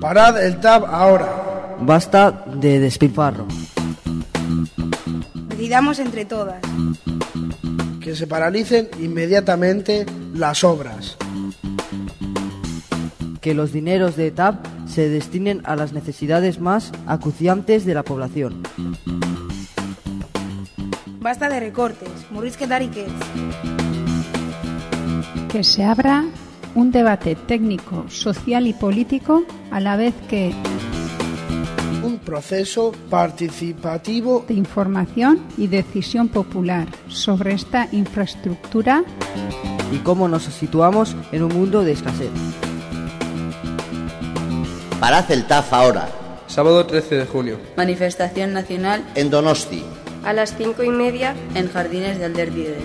Parad el TAP ahora. Basta de despilfarro. Decidamos entre todas. Que se paralicen inmediatamente las obras. Que los dineros de TAP se destinen a las necesidades más acuciantes de la población. Basta de recortes. Morisque Dariquez. Que se abra un debate técnico, social y político a la vez que Un proceso participativo de información y decisión popular sobre esta infraestructura Y cómo nos situamos en un mundo de escasez. Parad el TAF ahora, Sábado 13 de junio. Manifestación nacional en Donosti. a las cinco y media en Jardines del Derbider.